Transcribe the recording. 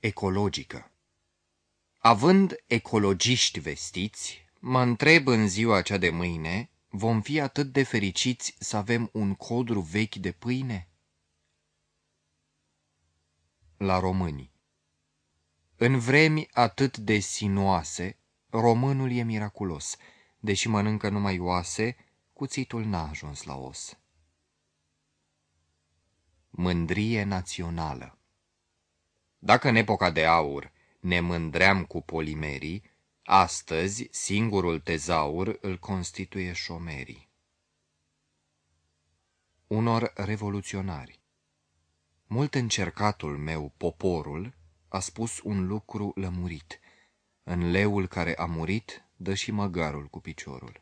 ecologică. Având ecologiști vestiți, mă întreb în ziua cea de mâine, vom fi atât de fericiți să avem un codru vechi de pâine? La români În vremi atât de sinuoase, românul e miraculos, deși mănâncă numai oase, cuțitul n-a ajuns la os. Mândrie națională Dacă în epoca de aur ne mândream cu polimerii, astăzi singurul tezaur îl constituie șomerii. Unor revoluționari Mult încercatul meu, poporul, a spus un lucru lămurit. În leul care a murit, dă și măgarul cu piciorul.